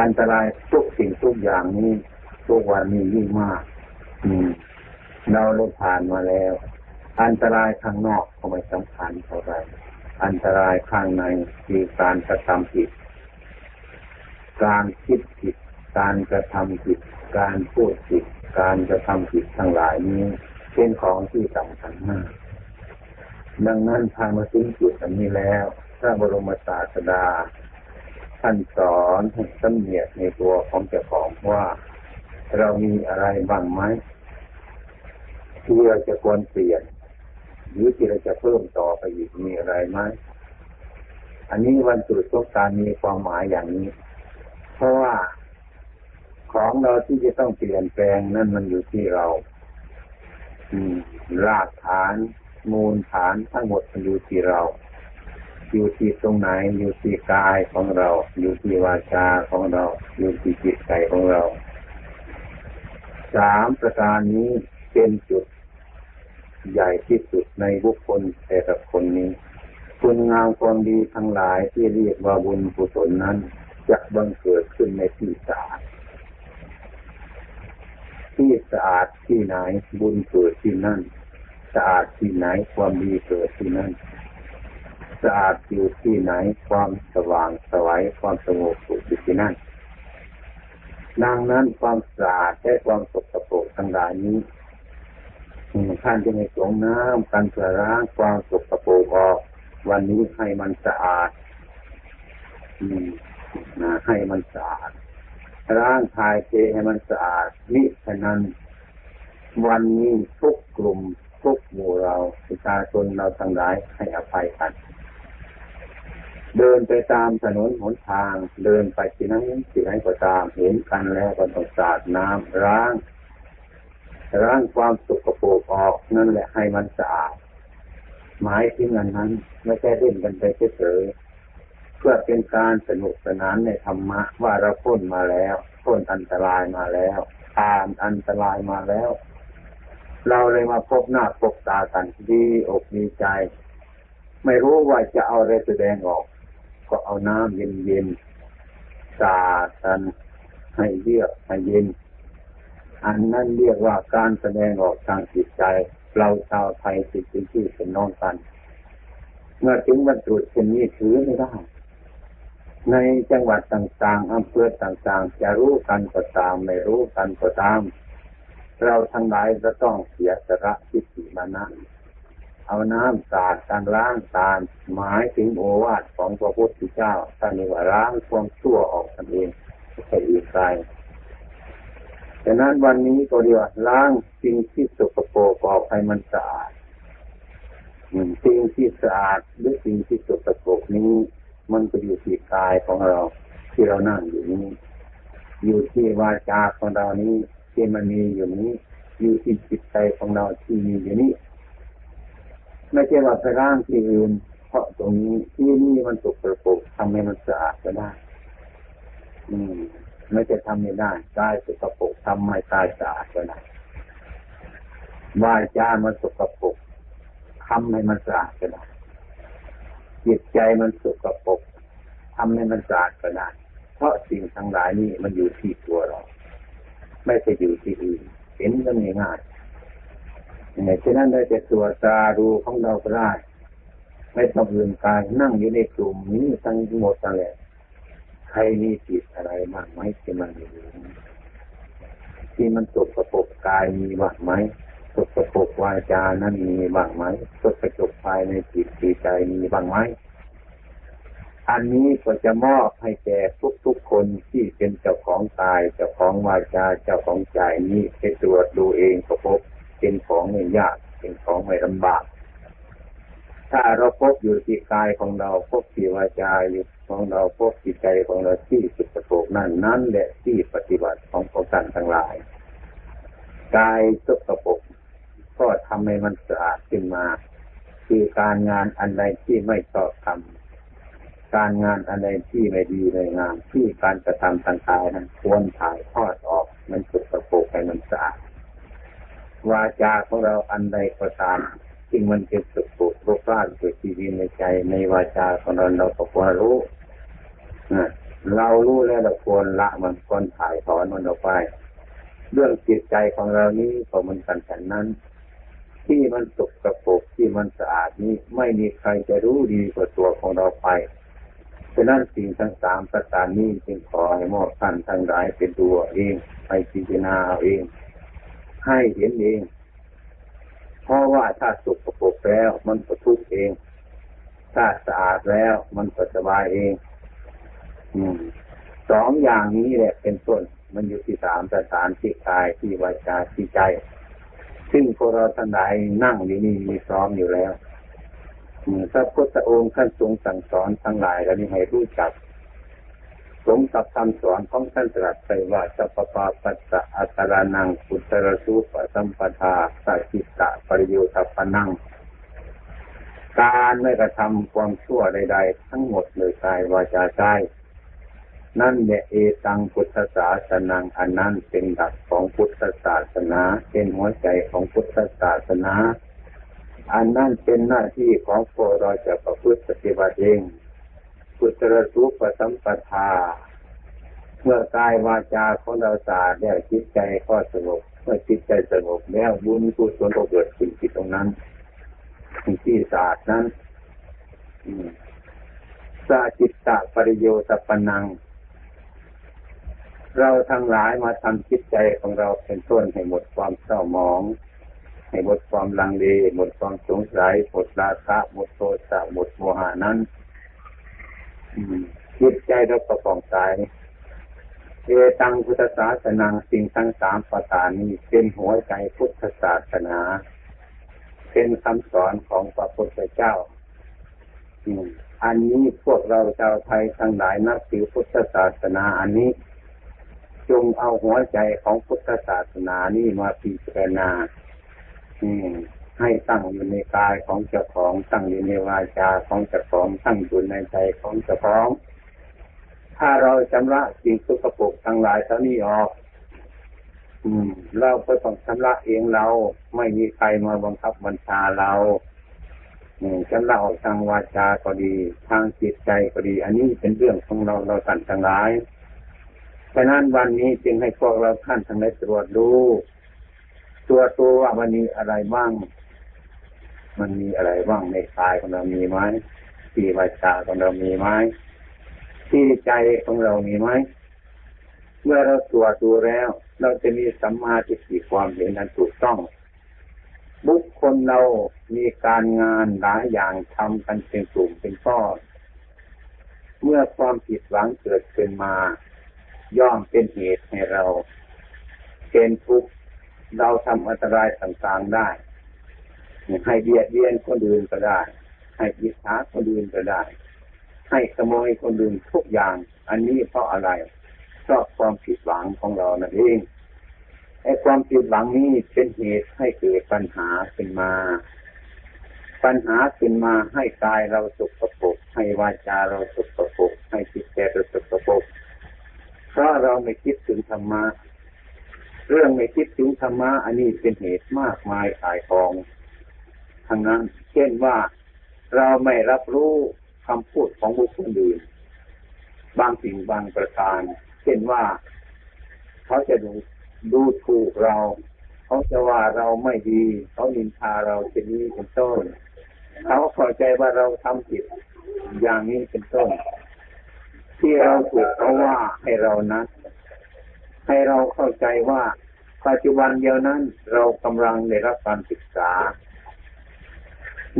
อันตรายทุกสิ่งทุกอย่างนี้ทุกวันนี้ยิ่งมาก อืมเราได้ผ่านมาแล้ว อันตรายข้างนอกก็ไม่สำคัญเท่าไหร่อันตรายข้างในคือการกระทำผิด การคิดผิด การกระทำผิด การพูดผิด การกระทำผิดทั้งหลายนี้เป็นของที่สำคัญมาก ดังนั้นทางมาถึงจุดอันนี้แล้วพระบรมศาสดา ท่านสอนให้สำเนียกในตัวของเจ้าของว่า เรามีอะไรบ้างไหมที่เราจะควรเปลี่ยน หรือที่เราจะเพิ่มต่อไปอีกมีอะไรไหมอันนี้วันจุดสงการมีความหมายอย่างนี้ เพราะว่าของเราที่จะต้องเปลี่ยนแปลงนั่นมันอยู่ที่เรา อืมรากฐาน มูลฐานทั้งหมดมันอยู่ที่เรา อยู่ที่ตรงไหน อยู่ที่กายของเรา อยู่ที่วาจาของเรา อยู่ที่จิตใจของเรา สามประการนี้เป็นจุดใหญ่ที่สุดในบุคคลแต่ละคนนี้ คุณงามความดีทั้งหลายที่เรียกว่าบุญกุศลนั้นจะบังเกิดขึ้นในที่สะอาดที่สะอาดที่ไหนบุญเกิดที่นั่น สะอาดที่ไหนความดีเกิดที่นั่น สะอาดอยู่ที่ไหนความสว่างสวัยความสงบสุขอยู่ที่นั่นดังนั้นความสะอาดและความสกปรกทั้งหลายนี้ท่านจะในสงน้ำกันเพื่อล้างความสกปรกออก วันนี้ให้มันสะอาดนะให้มันสะอาดร่างกายเทให้มันสะอาดนี่ฉะนั้น วันนี้ทุกกลุ่มทุกหมู่เราประชาชนเราทั้งหลายให้อภัยกัน เดินไปตามถนนหนทาง เดินไปที่นั้นที่ไหนก็ตามเห็นกันแล้วก็ต้องสาดน้ำล้างล้างความสุขโปรกออกนั่นแหละให้มันสะอาดหมายถึงอันนั้นไม่ใช่เล่นกันไปเฉยๆเพื่อเป็นการสนุกสนานในธรรมะว่าเราพ้นมาแล้วพ้นอันตรายมาแล้วผ่านอันตรายมาแล้ว เราเลยมาพบหน้าพบตากันดีอกดีใจ ไม่รู้ว่าจะเอาอะไรแสดงออก ก็เอาน้ำเย็นๆสาดกันให้เยือกให้เย็น อันนั้นเรียกว่าการแสดงออกทางจิตใจ เราชาวไทยติดที่เป็นน้องกัน เมื่อถึงวันตรุษเช่นนี้ถือไม่ได้ในจังหวัดต่างๆอำเภอต่างๆ จะรู้กันก็ตาม ไม่รู้กันก็ตาม เราทั้งหลายจะต้องเสียสละทิฏฐิมานะ เอาน้ำสาดการล้างตามหมายถึงโอวาทของพระพุทธเจ้าท่ามีว่าล้างความชั่วออกกันเองไม่ใช่อีกใครฉะนั้นวันนี้ก็เรียกล้างสิ่งที่สกปรกออกให้มันสะอาดสิ่งที่สะอาดหรือสิ่งที่สกปรกนี้ มันก็อยู่ที่กายของเรา ที่เรานั่งอยู่นี้ อยู่ที่วาจาของเรานี้ที่มันมีอยู่นี้ อยู่ที่จิตใจของเราที่มีอยู่นี้ ไม่ใช่ว่าไปร่างที่อื่นเพราะตรงนี้ที่นี่มันสกปรกทำให้มันสะอาดก็ได้ อืมไม่จะทำไม่ได้กายสกปรกทำไม่กายสะอาดก็ได้วาจามันสกปรกทำให้มันสะอาดก็ได้จิตใจมันสกปรกทำให้มันสะอาดก็ได้เพราะสิ่งทั้งหลายนี้มันอยู่ที่ตัวเรา ไม่ใช่อยู่ที่อื่นเห็นกันง่ายๆเนี่ย ฉะนั้นได้แต่ตัวตาดูของเราก็ได้ไม่ต้องลืมกายนั่งอยู่ในกลุ่มนี้ทั้งหมดนั่นแหละใครมีจิตอะไรบ้างไหมที่มันอยู่ที่มันตกกระปกกายมีบ้างไหมตกกระปกวาจานั้นมีบ้างไหมตกกระจกภายในจิตใจมีบ้างไหมอันนี้ก็จะมอบให้แก่ทุกๆคนที่เป็นเจ้าของกายเจ้าของวาจาเจ้าของใจนี้ไปตรวจดูเองก็พบ เป็นของไม่ยากเป็นของไม่ลำบาก ถ้าเราพบอยู่ที่กายของเราพบที่วาจาอยู่ของเราพบจิตใจของเราที่สุดโกนั่นนั่นแหละที่ปฏิบัติของพระสันทั้งหลายกายสกปรกก็ทำให้มันสะอาดขึ้นมา คือการงานอันใดที่ไม่ชอบทำการงานอันใดที่ไม่ดีในงานที่การกระทำทางกายนั้นควรถ่ายทอดออกมันสกปรกให้มันสะอาด วาจาของเราอันใดก็ตามสิ่มันเป็นสุขปุรกร้านเกิดที่ดีในใจในวาจาของเราเราก็ควรรู้เรารู้แล้วเราควรละมันควรถ่ายถอนมันออกไป เรื่องจิตใจของเรานี้ก็มันกันฉันนั้น ที่มันสกกระปกที่มันสะอาดนี้ไม่มีใครจะรู้ดีกว่าตัวของเราไปฉะนั้นสิ่งทั้งสามประการนี้จึงขอให้มอบท่านทั้งหลายเป็นตัวเองไปพิจารณาเอาเอง ให้เห็นเอง เพราะว่าถ้าสุกปรกแล้ว มันก็ทุกข์เอง ถ้าสะอาดแล้วมันก็สบายเอง อืมสองอย่างนี้แหละเป็นต้น มันอยู่ที่สามสถานที่กายที่วาจาที่ใจ ซึ่งพวกเราทั้งหลายนั่งอยู่นี่มีพร้อมอยู่แล้วพระพุทธองค์ท่านทรงสั่งสอนทั้งหลายแล้วนี่ให้รู้จัก สมกับคำสอนของท่านตรัสไปว่าสัพพะปัสสะอัตรานังปุตระสุปสัมปทาสัจิตะปริโยทัปนังการไม่กระทำความชั่วใด ๆ ทั้งหมดเลยกายวาจาใจนั่นเนี่ยเอตังพุทธศาสนาอันนั้นเป็นหลักของพุทธศาสนา เป็นหัวใจของพุทธศาสนา อันนั้นเป็นหน้าที่ของพวกเราจะประพฤติปฏิบัติเอง พุทธระสุปสัมปทา เมื่อกายวาจาของเราสะอาดแล้วจิตใจก็สงบเมื่อจิตใจสงบแล้วบุญกุศลก็เกิดขึ้นที่ตรงนั้นที่สะอาดนั้นสาจิตตะปริโยตปนัง เราทั้งหลายมาทำจิตใจของเราเป็นต้นให้หมดความเศร้าหมองให้หมดความลังเลหมดความสงสัยหมดราคะหมดโทสะหมดโมหานั้น จิตใจเราประกอบใจเอตังพุทธศาสนาสิ่งทั้งสามประการนี้เป็นหัวใจพุทธศาสนา เป็นคำสอนของพระพุทธเจ้าอันนี้พวกเราชาวไทยทั้งหลายนับถือพุทธศาสนาอันนี้ จงเอาหัวใจของพุทธศาสนานี้มาพิจารณา ให้ตั้งอยู่ในกายของเจ้าของตั้งอยู่ในวาจาของเจ้าของตั้งอยู่ในใจของเจ้าของ ถ้าเราชำระสิ่งสุขปกทั้งหลายเท่านี้ออก อืม เราก็ต้องชำระเองเราไม่มีใครมาบังคับบัญชาเราชำระออกทางวาจาก็ดี ทางจิตใจก็ดี อันนี้เป็นเรื่องของเราเราตัดทั้งหลายฉะนั้นวันนี้จึงให้พวกเราท่านทั้งหลายตรวจดูตัวตัวว่ามันมีอะไรบ้าง มันมีอะไรบ้างในกายของเรามีไหมที่วาจาของเรามีไหมที่ใจของเรามีไหมเมื่อเราตรวจดูแล้ว เราจะมีสัมมาทิฏฐิความเห็นนั้นถูกต้อง บุคคลเรามีการงานหลายอย่างทำกันเป็นกลุ่มเป็นก้อนเมื่อความผิดหวังเกิดขึ้นมา ย่อมเป็นเหตุให้เราเป็นทุกข์เราทำอันตรายต่างๆได้ ให้เบียดเบียนคนอื่นก็ได้ ให้ยิษาคนอื่นก็ได้ ให้ขโมยคนอื่นทุกอย่าง อันนี้เพราะอะไรเพราะความผิดหวังของเรานั่นเองไอ้ความผิดหวังนี้เป็นเหตุให้เกิดปัญหาขึ้นมา ปัญหาขึ้นมาให้กายเราสุขภพให้วาจาเราสุขภพให้จิตใจเราสุขภพเพราะเราไม่คิดถึงธรรมะเรื่องไม่คิดถึงธรรมะอันนี้เป็นเหตุมากมายขายกอง ทางนั้น เช่นว่าเราไม่รับรู้คำพูดของบุคคลอื่น บางสิ่งบางประการ เช่นว่าเขาจะดูดูถูกเรา เขาจะว่าเราไม่ดี เขานินทาเราเป็นนี้เป็นต้น เขาเข้าใจว่าเราทำผิดอย่างนี้เป็นต้น ที่เราถูกเขาว่าให้เรานั้นให้เราเข้าใจว่าปัจจุบันเดียวนั้นเรากำลังได้รับการศึกษา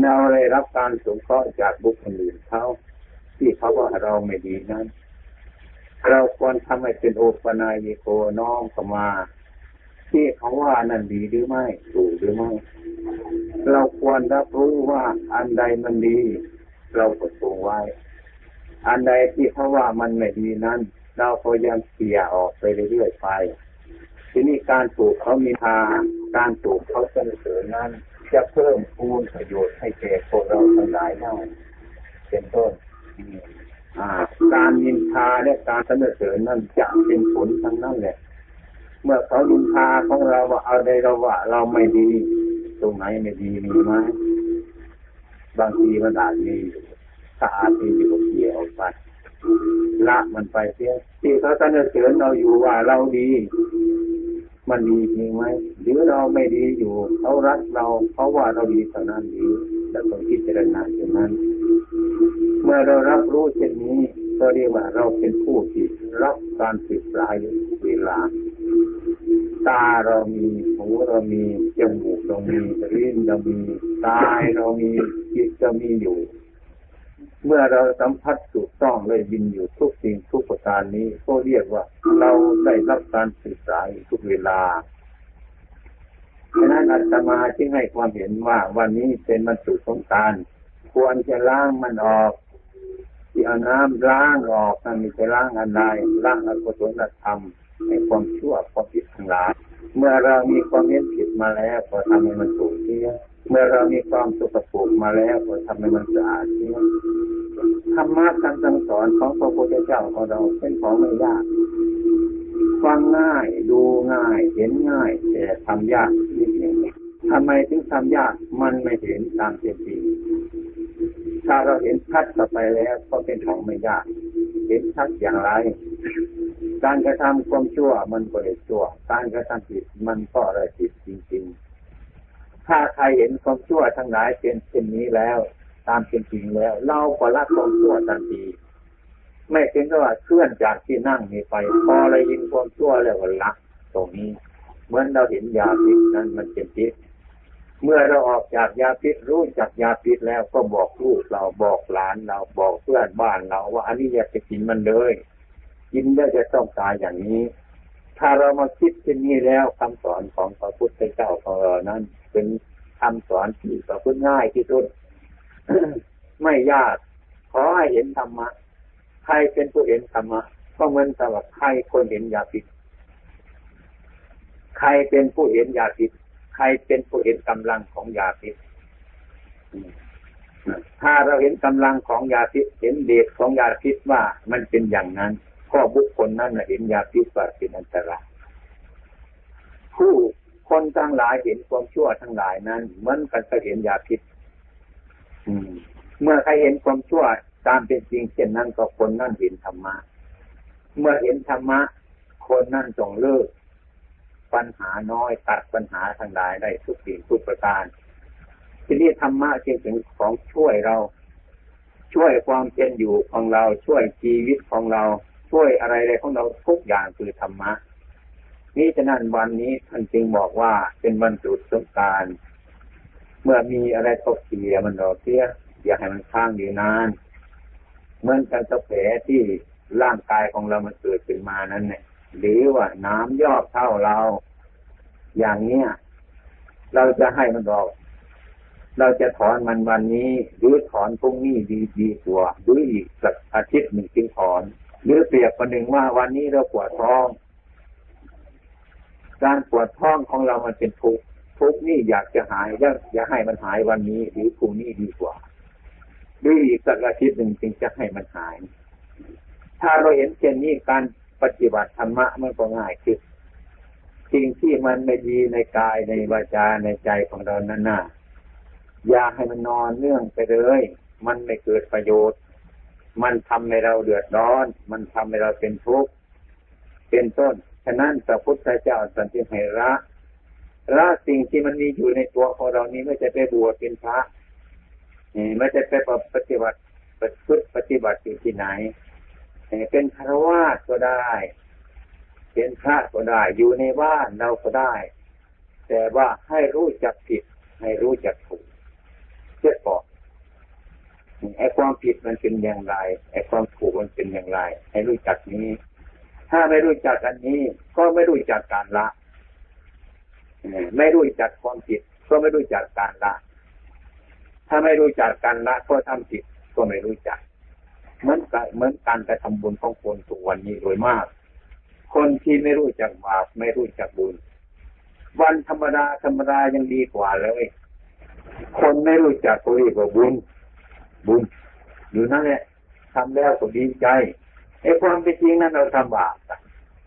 เราได้รับการสงเคราะห์จากบุคคลอื่นเขาที่เขาว่าเราไม่ดีนั้น เราควรทำให้เป็นโอปนายโกน้องเข้ามา ที่เขาว่านั่นดีหรือไม่ถูกหรือไม่ เราควรรับรู้ว่าอันใดมันดี เราก็ทรงไว้ อันใดที่เขาว่ามันไม่ดีนั้น เราพยายามเขี่ยออกไปเรื่อยๆไป ทีนี้การปลูกเขามีทาการปลูกเขาเสนอนั้น จะเพิ่มพูนประโยชน์ให้แก่พวกเราทั้งหลายได้เป็นต้นการยินทาและการเสนอนั้นจะเป็นผลทั้งนั้นแหละ เมื่อเขายินทาของเราว่าเอาใดเราว่า เราไม่ดี ตรงไหนไม่ดีมีไหมบางทีมันอาจมีถ้าอาจมีอยู่เกี่ยวไปละมันไปเสียที่เขาสนเสริญเราอยู่ว่าเราดี มันดีจริงไหมหรือเราไม่ดีอยู่เขารักเราเขาว่าเราดีเท่านั้นดีแต่ต้องพิจารณาเช่นนั้น เมื่อเรารับรู้เช่นนี้ก็เรียกว่าเราเป็นผู้ที่รับการศึกษาอยู่เวลา ตาเรามีหูเรามีจมูกเรามีลิ้นเรามีกายเรามีจิตเรามีอยู่ เมื่อเราสัมผัสถูกต้องเลยบินอยู่ทุกสิ่งทุกประการนี้ก็เรียกว่าเราได้รับการศึกษาทุกเวลาฉะนั้นอาตมาจึงให้ความเห็นว่าวันนี้เป็นมันสุสงการควรจะล้างมันออกที่เอาน้ำล้างออกนั่นมีจะล้างอะไรล้างอกุศลธรรมในความชั่วความผิดทั้งหลายเมื่อเรามีความเห็นผิดมาแล้วก็ทำให้มันถูกเสีย เมื่อเรามีความสุขภูมิมาแล้วก็ทำให้มันสะอาดเสียธรรมะการสั่งสอนของพระพุทธเจ้าของเราเป็นของไม่ยากฟังง่ายดูง่าย เห็นง่าย แต่ทำยากนิดหนึ่งทำไมถึงทำยากมันไม่เห็นตามเป็นจริงถ้าเราเห็นชัดต่อไปแล้วก็เป็นของไม่ยาก เห็นชัดอย่างไร การกระทำความชั่วมันก็เลยชั่ว การกระทำผิดมันก็เลยผิดจริง ๆ ถ้าใครเห็นความชั่วทั้งหลายเป็นเช่นนี้แล้ว ตามเป็นจริงแล้ว เราก็ละความชั่วทันทีไม่เป็นว่าเคลื่อนจากที่นั่งนี้ไป พอเรายินความชั่วแล้วก็ละตรงนี้ เหมือนเราเห็นยาพิษนั้นมันเป็นพิษเมื่อเราออกจากยาพิษรู้จักยาพิษแล้วก็บอกลูกเราบอกหลานเราบอกเพื่อนบ้านเรา ว่าอันนี้อยากจะกินมันเลยกินแล้วจะต้องตายอย่างนี้ ถ้าเรามาคิดเช่นนี้แล้วคำสอนของพระพุทธเจ้าของเรานั้น เป็นคำสอนที่ประพฤติง่ายที่สุดไม่ยาก ขอให้เห็นธรรมะใครเป็นผู้เห็นธรรมะก็เหมือนกับใครคนเห็นยาพิษใครเป็นผู้เห็นยาพิษใครเป็นผู้เห็นกำลังของยาพิษถ้าเราเห็นกำลังของยาพิษเห็นเดชของยาพิษว่ามันเป็นอย่างนั้นก็บุคคลนั้นเห็นยาพิษว่าเป็นอันตรายผู้ คนทั้งหลายเห็นความชั่วทั้งหลายนั้นเหมือนกันก็เห็นยาพิษเมื่อใครเห็นความชั่วตามเป็นจริงเช่นนั้นก็คนนั่นเห็นธรรมะ เมื่อเห็นธรรมะ คนนั่นจงเลิก ปัญหาน้อยตัดปัญหาทั้งหลายได้ทุกสิ่งทุกประการที่นี้ธรรมะจึงเป็นของช่วยเรา ช่วยความเป็นอยู่ของเราช่วยชีวิตของเรา ช่วยอะไรอะไรของเราทุกอย่างคือธรรมะ นี่ฉะนั้นวันนี้ท่านจึงบอกว่าเป็นวันจุดสงการเมื่อมีอะไรตกเสียมันรอกเสียอย่าให้มันค้างอยู่นานเหมือนกันกระแผลที่ร่างกายของเรามันเกิดขึ้นมานั้นเนี่ยหรือว่าน้ำยอดเท่าเรา อย่างเนี้ยเราจะให้มันออก เราจะถอนมันวันนี้ หรือถอนพรุ่งนี้ดีดีกว่าหรืออีกสักอาทิตย์หนึ่งจึงถอน หรือเปรียบประหนึ่งว่าวันนี้เราปวดท้อง การปวดท้องของเรามันเป็นทุกข์ทุกข์นี่อยากจะหายอยากให้มันหายวันนี้ หรือพรุ่งนี้ดีกว่าหรืออีกสักอาทิตย์หนึ่งจึงจะให้มันหาย ถ้าเราเห็นเช่นนี้การปฏิบัติธรรมะมันก็ง่ายขึ้นสิ่งที่มันไม่ดีในกายในวาจาในใจของเรานั่นน่ะอย่าให้มันนอนเนื่องไปเลย มันไม่เกิดประโยชน์ มันทำให้เราเดือดร้อน มันทำให้เราเป็นทุกข์ เป็นต้น ฉะนั้นพระพุทธเจ้าสันติให้ละละสิ่งที่มันมีอยู่ในตัวของเรานี้ไม่จะไปบวชเป็นพระไม่จะไปปฏิบัติปฏิบัติอยู่ที่ไหน เป็นคารวาสก็ได้ เป็นพระก็ได้ อยู่ในบ้านเราก็ได้ แต่ว่าให้รู้จักผิด ให้รู้จักถูกเชื่อก่อนไอ้ความผิดมันเป็นอย่างไรไอ้ความถูกมันเป็นอย่างไร ให้รู้จักนี้ ถ้าไม่รู้จักอันนี้ ก็ไม่รู้จักการละไม่รู้จักความผิด ก็ไม่รู้จักการละ ถ้าไม่รู้จักการละก็ทำผิดก็ไม่รู้จัก เหมือนกันเหมือนการกระทำบุญของคนทุกวันนี้โดยมาก คนที่ไม่รู้จักบาปไม่รู้จักบุญ วันธรรมดาธรรมดายังดีกว่าเลยคนไม่รู้จักก็เรียกว่าบุญ บุญอยู่นั่นแหละทำแล้วก็ดีใจ ไอ้ความเป็นจริงนั้นเราทำบาป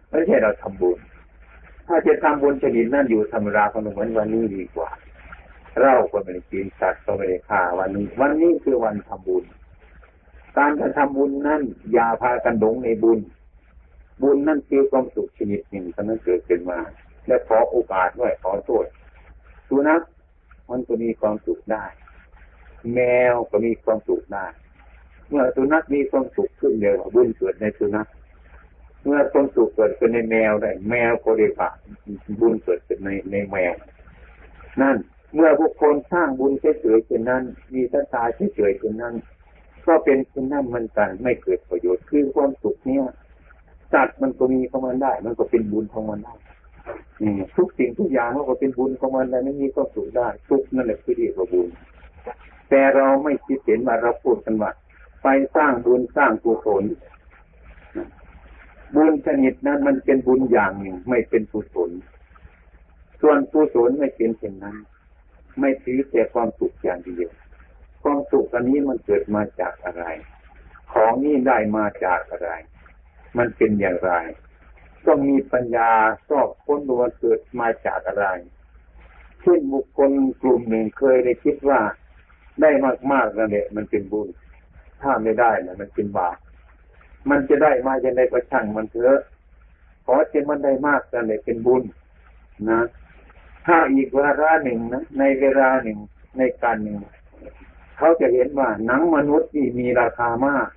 ไม่ใช่เราทำบุญ ถ้าจะทำบุญชนิดนั้นอยู่ธรรมดาก็เหมือนวันนี้ดีกว่า เราก็ไม่ได้กินสัตว์ก็ไม่ได้ฆ่าวันนี้ วันนี้คือวันทำบุญ การกระทำบุญนั่นอย่าพากันหลงในบุญ บุญนั่นคือความสุขชนิดหนึ่งท่านั้นเกิดขึ้นมา และขอโอกาสด้วยขอโทษสุนัขมันก็มีความสุขได้ แมวก็มีความสุขได้ เมื่อสุนัขมีความสุขขึ้นเดียวบุญเกิดในสุนัขเมื่อความสุขเกิดขึ้นในแมวได้ แมวก็ได้ผ่าบุญเกิดขึ้นในในแมว นั่น เมื่อบุคคลสร้างบุญเฉยๆเช่นนั้น มีศรัทธาเฉยๆเช่นนั้น ก็เป็นเช่นนั้นมันกันไม่เกิดประโยชน์คือความสุขเนี้ยสัตว์มันก็มีของมันได้ มันก็เป็นบุญของมันได้ทุกสิ่งทุกอย่างมันก็เป็นบุญของมันได้ไม่มีความสุขได้ทุกนั่นแหละคือเรียกว่าบุญแต่เราไม่คิดเห็นว่าเราพูดกันว่า ไปสร้างบุญสร้างกุศลบุญชนิดนั้นมันเป็นบุญอย่างหนึ่งไม่เป็นกุศล ส่วนกุศลไม่เป็นเช่นนั้น ไม่ถือแต่ความสุขอย่างเดียว ความสุขอันนี้มันเกิดมาจากอะไร ของนี้ได้มาจากอะไร มันเป็นอย่างไร ต้องมีปัญญาชอบค้นดูว่าเกิดมาจากอะไร เช่นบุคคลกลุ่มหนึ่งเคยได้คิดว่าได้มากๆนั่นแหละมันเป็นบุญ ถ้าไม่ได้นะมันเป็นบาปมันจะได้มาจะได้ก็ช่างมันเถอะขอจะมันได้มากนั่นแหละเป็นบุญนะถ้าอีกเวลาหนึ่งนะในเวลาหนึ่งในการหนึ่งเขาจะเห็นว่าหนังมนุษย์นี่มีราคามาก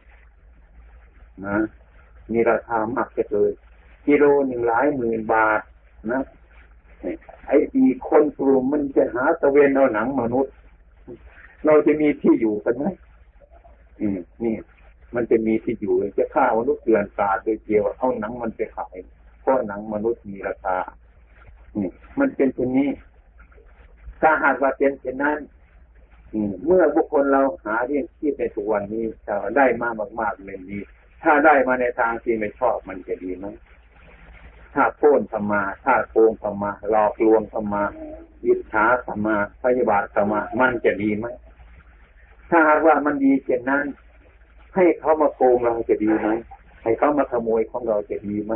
นะ มีราคามากเลยกิโลหนึ่งหลายหมื่นบาทนะไอ้อีคนกลุ่มมันจะหาตะเวนเอาหนังมนุษย์ เราจะมีที่อยู่กันไหม อืมนี่มันจะมีที่อยู่จะฆ่ามนุษย์เตือนตาโดยเดียวเอาหนังมันไปขายเพราะหนังมนุษย์มีราคานี่มันเป็นเช่นนี้ถ้าหากว่าเป็นเช่นนั้น อืม เมื่อบุคคลเราหาเรื่องที่ในทุกวันนี้จะได้มากมากๆเลยดี ถ้าได้มาในทางที่ไม่ชอบมันจะดีไหมถ้าโค่นธรรมา ถ้าโกงธรรมาหลอกลวงธรรมายิดขาธรรมาพยาบาทธรรมามันจะดีไหม ถ้าหากว่ามันดีเช่นนั้น ให้เขามาโกงเราจะดีไหมให้เขามาขโมยของเราจะดีไหม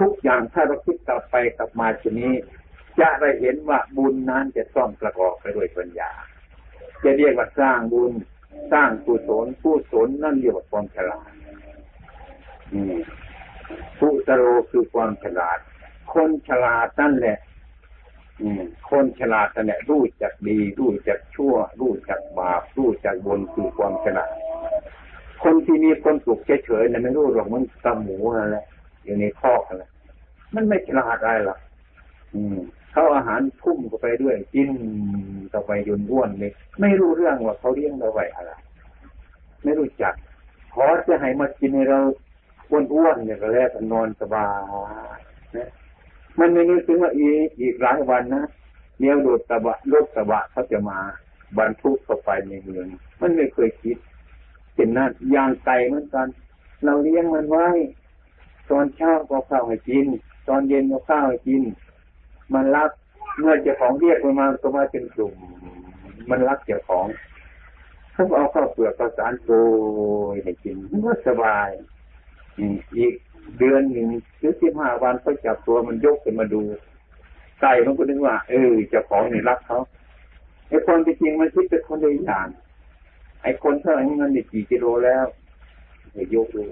ทุกอย่างถ้าเราคิดกลับไปกลับมาทีนี้ จะได้เห็นว่าบุญนั้นจะต้องประกอบไปด้วยปัญญา จะเรียกว่าสร้างบุญสร้างกุศลกุศลนั่นเรียกว่าความฉลาดผู้ตโรคือความฉลาด คนฉลาดนั่นแหละ คนฉลาดนั่นแหละรู้จักดี รู้จักชั่ว รู้จักบาป รู้จักบุญคือความฉลาด คนที่มีคนสุขเฉยๆเนี่ยไม่รู้หรอกมันตำหมูนั่นแหละอยู่ในคอกนั่นแหละมันไม่ฉลาดอะไรหรอกอืมเขาอาหารพุ่มเข้าไปด้วยกินต่อไปยนอ้วนเลยไม่รู้เรื่องว่าเขาเลี้ยงเราไว้อะไร ไม่รู้จักขอจะให้มากินให้เราอ้วนๆเนี่ยก็แล้วนอนสบายนะ มันไม่นึกถึงว่าอีกอีกหลายวันนะเลี้ยวรถกระบะรถกระบะเขาจะมาบรรทุกเข้าไปในเมือง มันไม่เคยคิดเป็นนั่นยางไก่เหมือนกัน เราเลี้ยงมันไว้ ตอนเช้าก็ข้าวให้กิน ตอนเย็นก็ข้าวให้กิน มันรักเมื่อเจ้าของเรียกมันมาก็มาเป็นกลุ่ม มันรักเจ้าของเขาเอาข้าวเปลือกข้าวสารโกยให้กินมันก็สบายอีก เดือนหนึ่งหรือสิบห้าวันก็จับตัวมันยกขึ้นมาดูไก่มันก็นึกว่า เออเจ้าของนี่รักเขาไอ้คนจริงมันคิดเป็นคนละอย่าง ไอ้คนเท่าไหร่เงินนี่กี่กิโลแล้วเดี๋ยวยกดู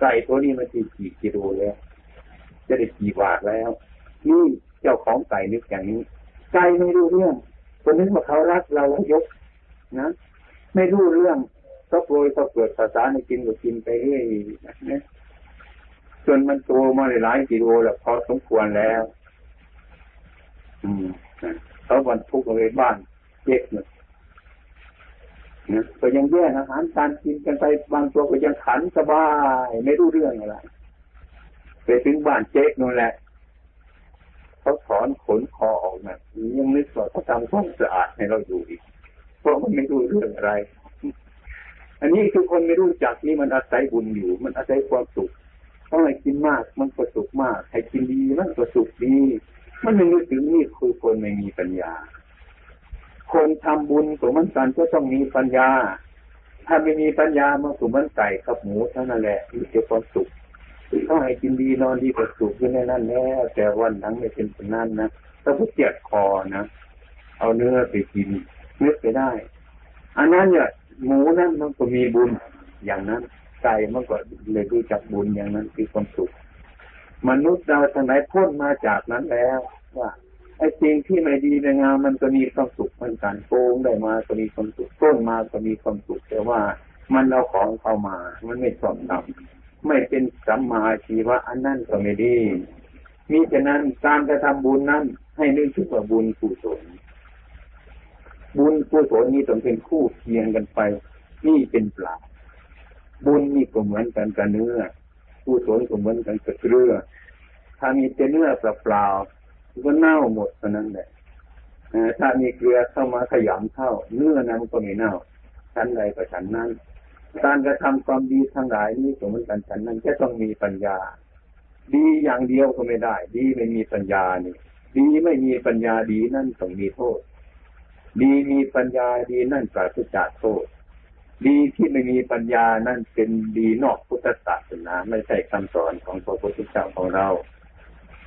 ไก่ตัวนี้มันกี่กิโลแล้ว จะได้กี่บาทแล้วนี่เจ้าของไก่นึกอย่างนี้ไก่ไม่รู้เรื่องคนนึกว่าเขารักเราแล้วยกนะไม่รู้เรื่องก็โปรยก็เกิดภาษาในกินก็กินไปเรื่อยนะ จนมันโตมาหลายกิโลแล้วพอสมควรแล้ว อืมเขาบรรทุกไปบ้านเจ็กเนี่ยนะก็ยังแย่งอาหารการกินกันไปบางตัวก็ยังขันสบายไม่รู้เรื่องอะไรไปถึงบ้านเจ๊กนู่นแหละเขาถอนขนคอออกนะยังนึกว่าเขาทำความสะอาดให้เราอยู่อีกเพราะมันไม่รู้เรื่องอะไร อันนี้คือคนไม่รู้จักนี่มันอาศัยบุญอยู่ มันอาศัยความสุข เขาให้กินมากมันก็สุขมากให้กินดีมันก็สุขดี มันไม่นึกถึงนี่คือคนไม่มีปัญญา คนทำบุญสมันกันก็ต้องมีปัญญา ถ้าไม่มีปัญญามาสุมันไก่กับหมูเท่านั้นแหละมีแต่ความสุขเขาให้กินดีนอนดีก็สุขอยู่ในนั้นแล้วแต่วันทั้งไม่เป็นคนนั้นนะถ้าผู้เจ็บคอนะเอาเนื้อไปกินนึกไปได้ อันนั้นเนี่ยหมูนั้นมันก็มีบุญอย่างนั้น ใจมันก็เลยรู้จักบุญอย่างนั้นคือความสุข มนุษย์เราทางไหนพ้นมาจากนั้นแล้ว ว่าไอ้สิ่งที่ไม่ดีในงามมันก็มีความสุขเหมือนกันโกงได้มาก็มีความสุขต้นมาก็มีความสุขแต่ว่ามันเอาของเข้ามา มันไม่สมดำไม่เป็นสัมมาชีวะอันนั้นก็ไม่ดีมีฉะนั้นการกระทำบุญนั้น ให้นึกถึงว่าบุญกุศลบุญกุศลนี้ต้องเป็นคู่เคียงกันไป นี่เป็นปล่า บุญนี่ก็เหมือนกันกับเนื้อกุศลก็เหมือนกันกับเกลือถ้ามีแต่เนื้อเปล่าๆก็เน่าหมดเท่านั้นแหละถ้ามีเกลือเข้ามาขยำเข้า เนื้อนั้นก็ไม่เน่าชั้นใดก็ชั้นนั้น การกระทำความดีทั้งหลายนี้ก็เหมือนกันชั้นนั้นจะต้องมีปัญญา ดีอย่างเดียวก็ไม่ได้ ดีไม่มีปัญญานี่ ดีไม่มีปัญญาดีนั่นต้องมีโทษ ดีมีปัญญาดีนั่นปราศจากโทษ ดีที่ไม่มีปัญญานั่นเป็นดีนอกพุทธศาสนาไม่ใช่คำสอนของพระพุทธเจ้าของเรา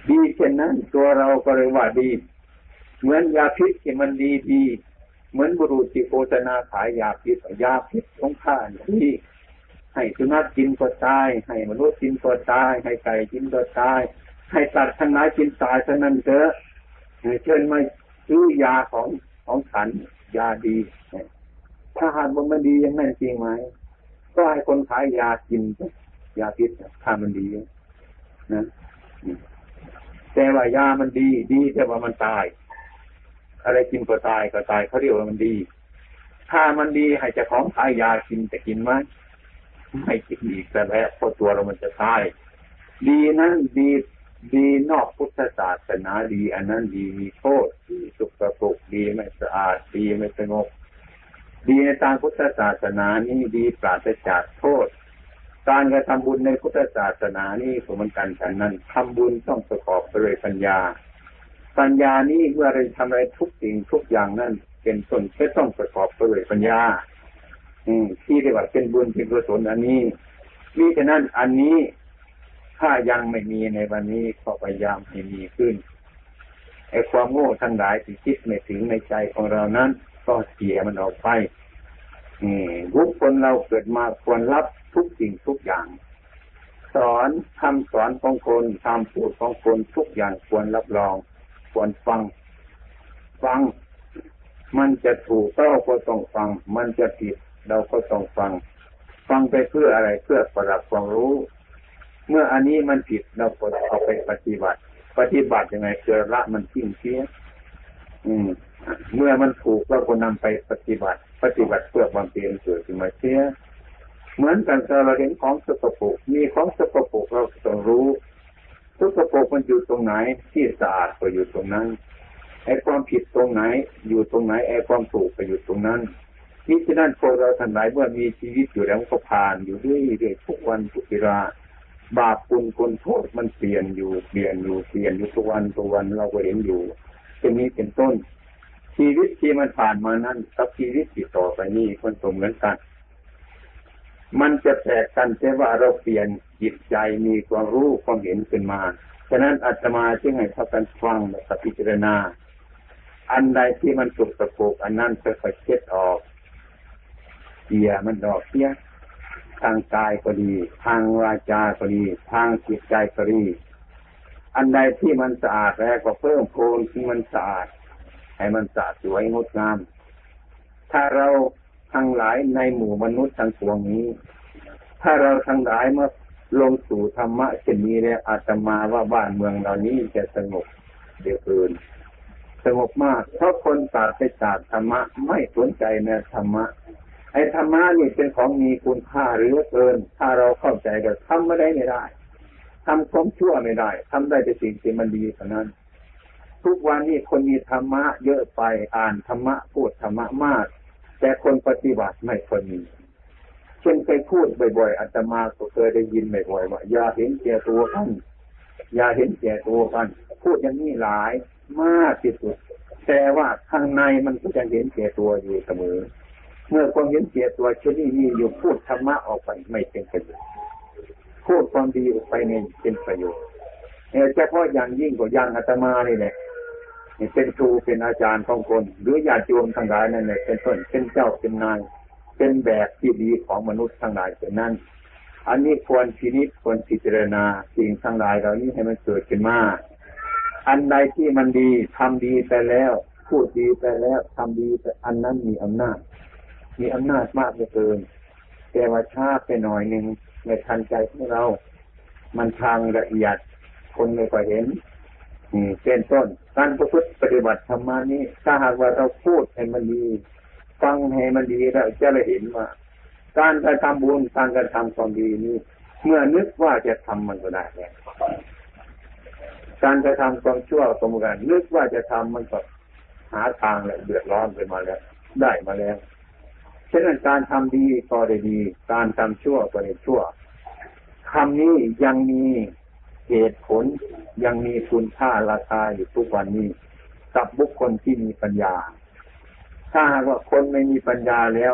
ดีเช่นนั้นตัวเราก็เลยว่าดี เหมือนยาพิษที่มันดีดี เหมือนบุรุษที่โฆษณาขายยาพิษยาพิษของข้าที่ให้สุนัขกินก็ตาย ให้มนุษย์กินก็ตาย ให้ไก่กินก็ตาย ให้ตัดทั้งหลายกินตายเท่านั้นเถอะเช่นไม่ซื้อยาของของฉันยาดี ถ้าหากมันไม่ดียังไม่จริงไหมก็ให้คนขายยากินยาพิษถ้ามันดีนะแต่ว่ายามันดี ดีแต่ว่ามันตาย อะไรกินก็ตายก็ตายเขาเรียกว่ามันดี ถ้ามันดีให้จะของขายยากินจะกินไหมไม่กินอีกแต่แล้วเพราะตัวเรามันจะตาย ดีนั้นดีดีนอกพุทธศาสนาดี อันนั้นดีมีโทษดีสุกปรกดีไม่สะอาดดีไม่สงบ ดีในทางพุทธศาสนานี้ดีปราศจากโทษ การกระทำบุญในพุทธศาสนานี้สมกันฉันนั้นทำบุญต้องประกอบไปด้วยปัญญา ปัญญานี้เมื่อเราทำอะไรทุกสิ่งทุกอย่างนั้นเป็นต้นก็ต้องประกอบไปด้วยปัญญา อืมที่เรียกว่าเป็นบุญเป็นกุศลอันนี้มีฉะนั้นอันนี้ถ้ายังไม่มีในวันนี้ก็พยายามให้มีขึ้นไอ้ความโง่ทั้งหลายที่คิดไม่ถึงในใจของเรานั้น ก็เสียมันออกไป บุคคลเราเกิดมาควรรับทุกสิ่งทุกอย่าง สอนคำสอนของคนคำพูดของคนทุกอย่างควรรับรอง ควรฟัง ฟัง มันจะถูกเราก็ต้องฟัง มันจะผิดเราก็ต้องฟัง ฟังไปเพื่ออะไรเพื่อประดับความรู้ เมื่ออันนี้มันผิดเราก็เอาไปปฏิบัติ ปฏิบัติยังไงเกิดละมันทิ้งเสียอืม เมื่อมันถูกเราก็นำไปปฏิบัติ ปฏิบัติเพื่อความเปลี่ยนเกิดขึ้นมาเสียเหมือนกันเราเห็นของสกปรกมีของสกปรกเราต้องรู้สกปรกมันอยู่ตรงไหน ที่สะอาดก็อยู่ตรงนั้นไอ้ความผิดตรงไหน อยู่ตรงไหนไอ้ความถูกก็อยู่ตรงนั้นนี่ฉะนั้นพวกเราทั้งหลายเมื่อมีชีวิตอยู่แล้วก็ผ่านอยู่เรื่อยๆทุกวันทุกเวลาบาปปุญคนโทษมันเปลี่ยนอยู่เปลี่ยนอยู่เปลี่ยนอยู่ทุกวันทุกวันเราก็เห็นอยู่ตรงนี้เป็นต้น ชีวิตที่มันผ่านมานั้นกับชีวิตที่ต่อไปนี้มันตรงเหมือนกัน มันจะแตกกันแต่ว่าเราเปลี่ยนจิตใจมีความรู้ความเห็นขึ้นมา ฉะนั้นอาตมาจึงให้ท่ากันฟังและพิจารณา อันใดที่มันสุกสะโปกอันนั้นจะไปเช็ดออกเสียมันดอกเสียทางกายก็ดี ทางวาจาก็ดี ทางจิตใจก็ดี อันใดที่มันสะอาดแล้วก็เพิ่มโพลที่มันสะอาด ให้มันสะสวยงดงาม ถ้าเราทั้งหลายในหมู่มนุษย์ทั้งปวงนี้ ถ้าเราทั้งหลายเมื่อลงสู่ธรรมะเช่นนี้แล้วอาตมาว่าบ้านเมืองเรานี้จะสงบเดี๋ยวอื่นสงบมาก เพราะคนศาสตร์ไปราศจากธรรมะไม่สนใจในธรรมะ ไอ้ธรรมะนี่เป็นของมีคุณค่าหรือเกิน ถ้าเราเข้าใจก็ทำไม่ได้ไม่ได้ทำความชั่วไม่ได้ทำได้แต่สิ่งที่มันดีเท่านั้น ทุกวันนี้คนมีธรรมะเยอะไปอ่านธรรมะพูดธรรมะมาก แต่คนปฏิบัติไม่คนมีเช่นไปพูดบ่อยๆอาตมาก็เคยได้ยินบ่อยๆว่าอย่าเห็นแก่ตัวกันอย่าเห็นแก่ตัวกัน พูดอย่างนี้หลายมากที่สุด แต่ว่าข้างในมันก็จะเห็นแก่ตัวอยู่เสมอ เมื่อความเห็นแก่ตัวชนิดนี้อยู่พูดธรรมะออกไปไม่เป็นประโยชน์พูดความดีออกไปเนี่ยเป็นประโยชน์เฉพาะอย่างยิ่งกว่าอย่างอาตมานี่แหละ เป็นครูเป็นอาจารย์ของคน หรือญาติโยมทั้งหลายนั่นแหละเป็นต้นเป็นเจ้าเป็นนาย เป็นแบบที่ดีของมนุษย์ทั้งหลายเช่นนั้น อันนี้ควรพินิจควรพิจารณาสิ่งทั้งหลายเหล่านี้ให้มันเกิดขึ้นมาอันใดที่มันดีทำดีไปแล้ว พูดดีไปแล้วทำดีแต่อันนั้นมีอำนาจ มีอำนาจมากเหลือเกินแต่ว่าช้าไปหน่อยหนึ่งในทันใจของเรา มันทางละเอียดคนไม่ค่อยเห็น นี่เป็นต้นการประพฤติปฏิบัติธรรมานี้ ถ้าหากว่าเราพูดให้มันดีฟังให้มันดีแล้วจะได้เห็นว่า การกระทำบุญการกระทำความดีนี้ เมื่อนึกว่าจะทำมันก็ได้แล้วการกระทำความชั่วก็เหมือนกันนึกว่าจะทำมันก็หาทางแหล้วเดือดร้อนไปมาแล้ว ได้มาแล้วฉะนั้นการทำดีก็ได้ดี การทำชั่วก็ได้ชั่วคำนี้ยังมี เหตุผลยังมีคุณค่าราคาอยู่ทุกวันนี้ กับบุคคลที่มีปัญญา ถ้าหากว่าคนไม่มีปัญญาแล้ว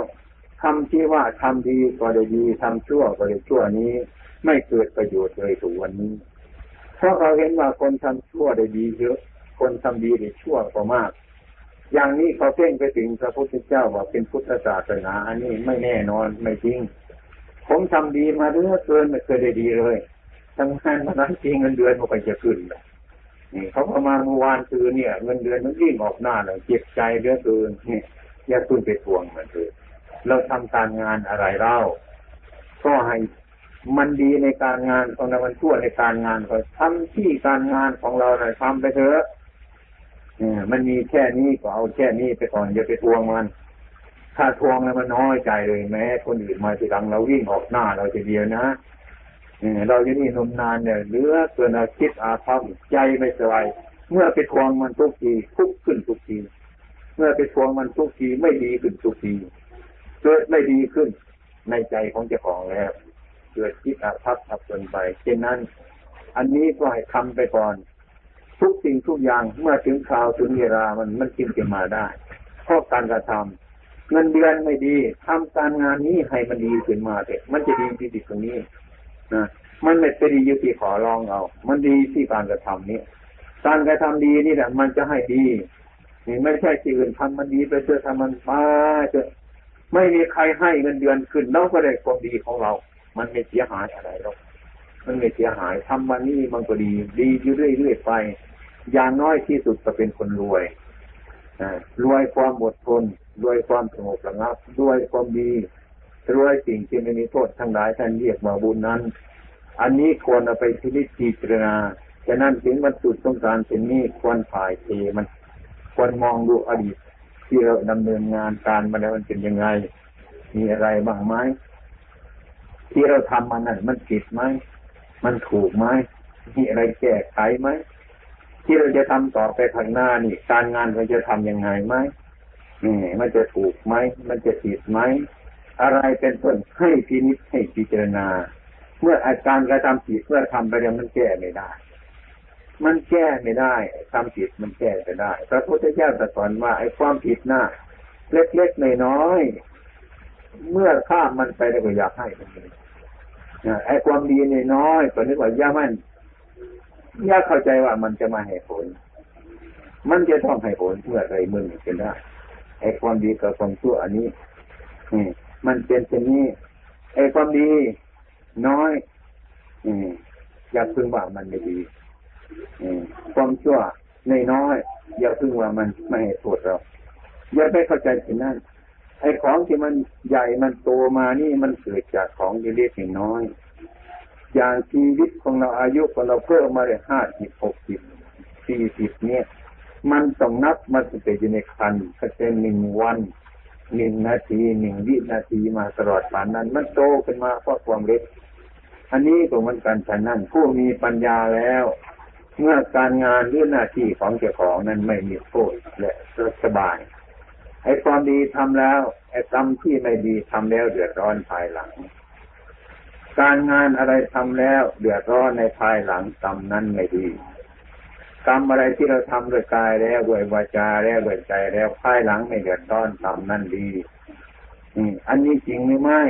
ทำที่ว่าทำดีก็ได้ดีทำชั่วก็ได้ชั่วนี้ ไม่เกิดประโยชน์เลยถึงวันนี้ เพราะเราเห็นว่าคนทำชั่วได้ดีเยอะ คนทำดีได้ชั่วก็มาก อย่างนี้เขาเพ่งไปถึงพระพุทธเจ้าว่าเป็นพุทธศาสนา อันนี้ไม่แน่นอนไม่จริง ผมทำดีมาเรื่อยเกินไม่เคยได้ดีเลย ทำงานมานั้นจริงเงินเดือนมันก็จะขึ้นเลยนี่เขาประมาณเมื่อวานคือเนี่ย เงินเดือนมันยิ่งออกหน้าเลยเจ็บใจเรื่องเกินนี่อย่าตุนไปทวงมันเลยเราทำการงานอะไรเล่าก็ให้มันดีในการงานของเรามันชั่วในการงานก็ทำที่การงานของเราหน่อยทำไปเถอะเนี่ยมันมีแค่นี้ก็เอาแค่นี้ไปก่อนอย่าไปทวงมัน ถ้าทวงแล้วมันน้อยใจเลยแม้คนอื่นมาทีหลังเราวิ่งออกหน้าเราทีเดียวนะ เราอยู่นี่นมนานเนี่ยเหลือเกินอาคิดอาภัพใจไม่สบายเมื่อไปทวงมันทุกทีทุกขึ้นทุกที เมื่อไปทวงมันทุกทีไม่ดีขึ้นทุกทีเกิดไม่ดีขึ้นในใจของเจ้าของแล้วเกิดคิดอาภัพทับจนไปเช่นนั้น อันนี้ก็ให้ทำไปก่อน ทุกสิ่งทุกอย่างเมื่อถึงคราวถึงเวลามันมันกินจะมาได้เพราะการกระทำเงินเดือนไม่ดีทำการงานนี้ให้มันดีขึ้นมาเถอะมันจะดีที่ดีตรงนี้ นะมันไม่ไปดีอยู่ที่ขอร้องเอา มันดีที่การกระทำนี้การกระทำดีนี่แหละมันจะให้ดี นี่ไม่ใช่ที่อื่นทำมันดีไปเจอทำมันมาเจอไม่มีใครให้เงินเดือนขึ้นเราก็ได้ความดีของเรา มันไม่เสียหายอะไรหรอกมันไม่เสียหายทำมันนี่มันก็ดี ดีอยู่เรื่อยๆไป อย่างน้อยที่สุดก็เป็นคนรวยรวยความอดทนรวยความสงบระงับรวยความดี รวยสิ่งที่ไม่มีโทษทั้งหลายท่านเรียกว่าบุญนั้น อันนี้ควรเอาไปพิจิตรนาฉะนั้นถึงบรรจุต้องการเป็นนี้ควรถ่ายเทมัน ควรมองดูอดีต ที่เราดำเนินงานการมาแล้วมันเป็นยังไง มีอะไรบ้างไหมที่เราทำมันนั่นมันผิดไหมมันถูกไหมมีอะไรแก้ไขไหมที่เราจะทำต่อไปข้างหน้านี่ การงานเราจะทํำยังไงไหมนี่มันจะถูกไหมมันจะผิดไหม อะไรเป็นต้นให้พินิจให้พิจารณา เมื่ออาการกระทำผิดเมื่อทำไปแล้วมันแก้ไม่ได้ มันแก้ไม่ได้ทำผิดมันแก้ไปได้ พระพุทธเจ้าตรัสสอนว่าไอ้ความผิดหน้าเล็กๆน้อยๆเมื่อข้ามมันไปแล้วก็อยากให้มันไอ้ความดีน้อยๆก็นึกว่าย่ามันย่าเข้าใจว่ามันจะมาให้ผล มันจะต้องให้ผลเมื่อไรมึงเป็นได้ไอ้ความดีกับความชั่วอันนี้มันเป็นเช่นนี้ไอ้ความดีน้อยออย่าพึ่งว่ามันไม่ดีความชั่วในน้อย อย่าพึ่งว่ามันไม่ให้โทษเรา อย่าไปเข้าใจสิ่งนั้นไอ้ของที่มันใหญ่มันโตมานี่มันเกิดจากของเล็กๆน้อยอย่างชีวิตของเราอายุของเราเพิ่มมาเลยห้าสิบหกสิบสี่สิบเนี่ย มันต้องนับมาสุดอยู่ในคันก็เป็นหนึ่งวัน หนึ่งนาทีหนึ่งวินาทีมาตลอดป่านนั้น มันโตขึ้นมาเพราะความเล็ก อันนี้ก็เหมือนกันฉะนั้น ผู้มีปัญญาแล้ว เมื่อการงานหรือหน้าที่ของเจ้าของนั้นไม่มีโทษและสบายไอ้ความดีทำแล้วไอ้กรรมที่ไม่ดีทำแล้วเดือดร้อนภายหลัง การงานอะไรทำแล้ว เดือดร้อนในภายหลังกรรมนั้นไม่ดี กรรมอะไรที่เราทำด้วยกายแล้วด้วยวาจาแล้วด้วยใจแล้วภายหลังไม่เดือดร้อนทำนั่นดีอืมอันนี้จริงหรือไม่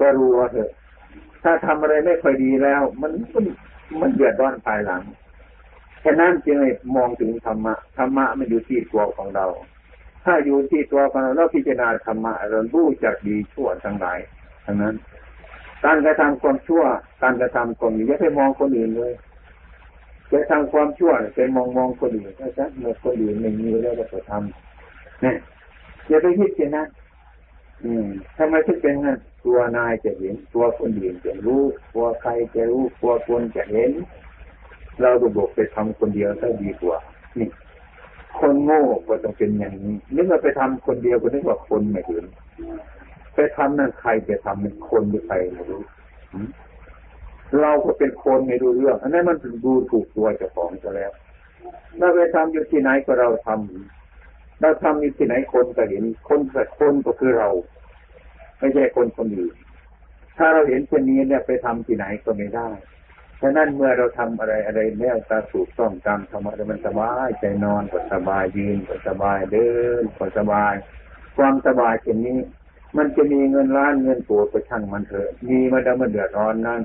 ก็รู้ว่าเถอะ ถ้าทำอะไรไม่ค่อยดีแล้ว มันมันมันเดือดร้อนภายหลังฉะนั้นจึงให้มองถึงธรรมะธรรมะมันอยู่ที่ตัวของเรา ถ้าอยู่ที่ตัวของเราเราพิจารณาธรรมะเรารู้จักดีชั่วทั้งหลายทั้งนั้น การกระทำความชั่ว การกระทำความดีอย่าไปมองคนอื่นเลย จะทำความชั่วไปมองมองคนอื่นถ้าจะเมื่อคนอื่นไม่มีแล้วเราจะทำเนี่ยอย่าไปคิดอย่างนั้นอืมทำไมถึงเป็นงั้นตัวนายจะเห็นตัวคนอื่นจะรู้ตัวใครจะรู้ตัวคนจะเห็น เราดูบอกไปทำคนเดียวซะดีกว่านี่คนโง่ก็ต้องเป็นอย่างนี้นึกว่าไปทำคนเดียวก็นึกว่าคนไม่เห็นไปทำนั่นใครจะทำเป็นคนหรือใครไม่รู้ เราก็เป็นคนไม่รู้เรื่อง อันนั้นมันดูถูกตัวเจ้าของซะแล้วเราไปทำอยู่ที่ไหนก็เราทำเราทำอยู่ที่ไหนคนก็เห็น คนแต่คนก็คือเรา ไม่ใช่คนคนอื่นถ้าเราเห็นเช่นนี้เนี่ยไปทำที่ไหนก็ไม่ได้ฉะนั้นเมื่อเราทำอะไรอะไรแล้วตาสูกต้องตามธรรมะมันสบายใจนอนก็สบายยืนก็สบายเดินก็สบาย ความสบายเช่นนี้ มันจะมีเงินล้านเงินตัวก็ช่างมันเถอะ มีมาดมันเดือดร้อนนั่น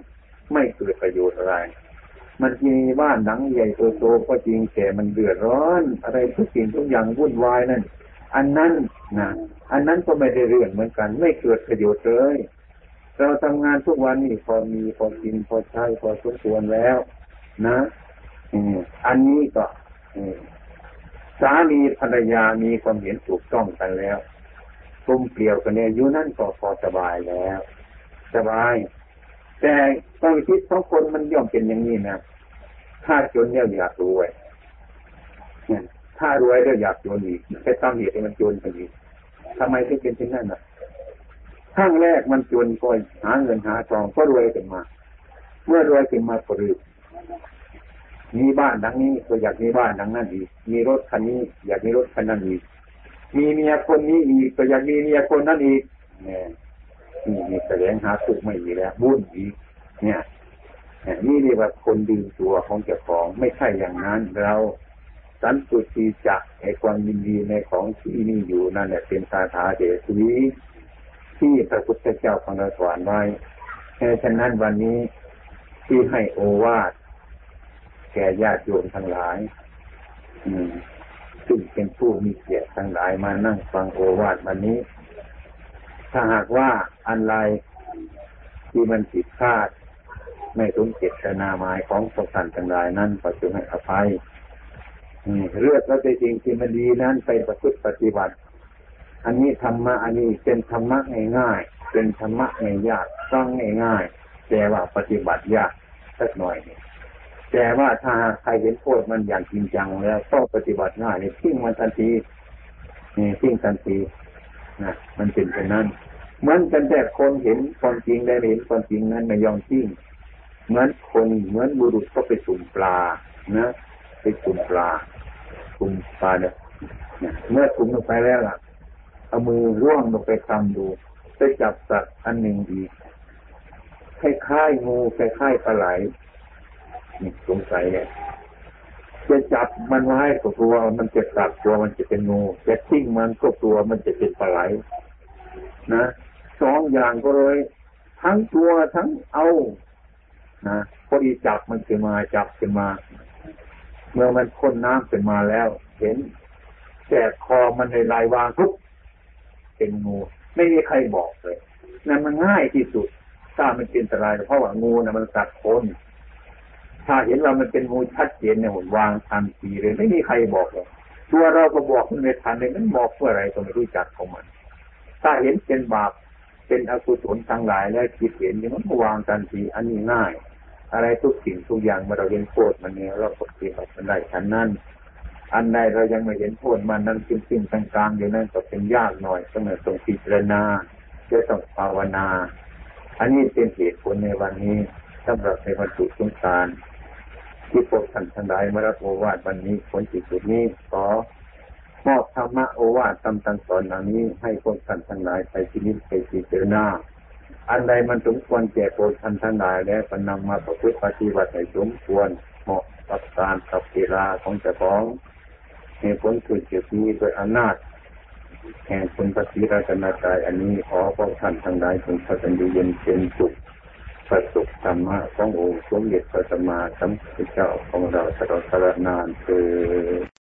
ไม่เกิดประโยชน์อะไร มันมีบ้านหนังใหญ่โตๆก็จริงแต่มันเดือดร้อน อะไรทุกสิ่งทุกอย่างวุ่นวายนั่น อันนั้นนะอันนั้นก็ไม่ได้เรื่องเหมือนกัน ไม่เกิดประโยชน์เลย เราทำงานทุกวันนี่พอมีพอกินพอใช้พอสมควรแล้ว นะอันนี้ก็สามีภรรยามีความเห็นถูกต้องกันแล้วกลมเกลียวกันเนี่ยอยู่นั่นก็พอสบายแล้ว สบาย แต่ความคิดของคนมันย่อมเป็นอย่างนี้นะถ้าจนเนี่ยอยากรวยถ้ารวยแล้วอยากจนอีกแค่ตั้งเหตุให้มันจนไปอีกทำไมถึงเป็นเช่นนั้นอะครั้งแรกมันจนก็หาเงินหาทองก็รวยขึ้นมา เมื่อรวยขึ้นมาก็รืมีบ้านดังนี้ก็อยากมีบ้านดังนั้นอีก มีรถคันนี้ อยากมีรถคันนั้นอีก มีเมียคนนี้อีกก็อยากมีเมียคนนั้นอีกเนี่ย นี่มีแสดงหาสุขไม่มีแล้วบุญอีกเนี่ยนี่เรียกว่าคนดีตัวของเจ้าของไม่ใช่อย่างนั้นเราสันตุสีจักไอความยินดีในของที่นี่อยู่นั่นแหละเป็นตาถาเดสีที่พระพุทธเจ้าของเราสอนไว้ฉะนั้นวันนี้ที่ให้โอวาทแก่ญาติโยมทั้งหลาย อืมซึ่งเป็นผู้มีเกียรติทั้งหลายมานั่งฟังโอวาทวันนี้ ถ้าหากว่าอะไรที่มันผิดพลาด ไม่สมเจตนาหมายของพวกท่านทั้งหลายนั้นก็จงให้อภัยเลือกแล้วจริงที่มันดีนั้นไปประพฤติปฏิบัติ อันนี้ธรรมะอันนี้เป็นธรรมะง่ายๆเป็นธรรมะง่ายากต้องง่ายๆแต่ว่าปฏิบัติยากสักหน่อยแต่ว่าถ้าใครเห็นโทษมันอย่างจริงจังแล้วก็ปฏิบัติง่ายนี่ทิ้งมันทันทีนี่ทิ้งทันที นะมันเป็นเช่นนั้นเหมือนกันแต่คนเห็นความจริงได้เห็นความจริงนั้นไม่ยอมทิ้งเหมือนคนเหมือนบุรุษก็ไปสุ่มปลานะไปสุ่มปลาสุ่มปลาเนี่ยเมื่อสุ่มลงไปแล้วล่ะเอามือร่วงลงไปคำดูไปจับสัตว์อันหนึ่งอีกคล้ายๆงูคล้ายๆปลาไหลนี่สงสัยเนี่ย จะจับมันไว้ก็กลัวมันจะกัดตัวมันจะเป็นงูจะทิ้งมันก็กลัวมันจะเป็นปลาไหลนะสองอย่างก็เลย ทั้งตัวทั้งเอานะพอดีจับมันขึ้นมาจับขึ้นมา เมื่อมันพ่นน้ำขึ้นมาแล้ว เห็นแกะคอมันในลายวางทุกเป็นงู ไม่มีใครบอกเลยนั่นมันง่ายที่สุดถ้ามันเป็นอันตรายเพราะว่างูนะมันกัดคน ถ้าเห็นว่ามันเป็นงูชัดเจนเนี่ยหุ่นวางทันทีเลยไม่มีใครบอกเลยตัวเราก็บอกมันไม่ทันเลยมันบอกเพื่ออะไรก็ไม่รู้จักของมัน ถ้าเห็นเป็นบาปเป็นอกุศลทั้งหลายแล้วคิดเห็นอย่างนั้นวางทันทีอันนี้ง่าย อะไรทุกสิ่งทุกอย่างเมื่อเราเห็นโทษมันเนี่ยเราปฏิบัติมันได้ฉันนั้นอันใดเรายังไม่เห็นโทษมันนั้นจริงๆกลางๆอยู่นั้นก็เป็นยากหน่อยต้องต้องพิจารณาจะต้องภาวนา อันนี้เป็นเหตุผลในวันนี้สำหรับในวันสุสงสาร ที่พวกท่านทั้งหลายมารับโอวาทวันนี้ผลจิตจุดนี้ขอมอบธรรมะโอวาทตำตังสอนเหล่านี้ให้พวกท่านทั้งหลายไปที่นิพไปพิจารณาอันใดมันสมควรแก่พวกท่านทั้งหลายแล้วก็นำมาประพฤติปฏิบัติให้สมควรเหมาะกับการกับเวลาของเจ้าของเหตุผลคือจุดนี้โดยอำนาจแห่งคุณพระศรีราชนาใจอันนี้ขอพระท่านทั้งหลายจงพัฒนาเย็นเป็นสุข พระสุขธรรมะขององค์สมเด็จพระสัมมาสัมพุทธเจ้าของเราตลอดกาลนานคือ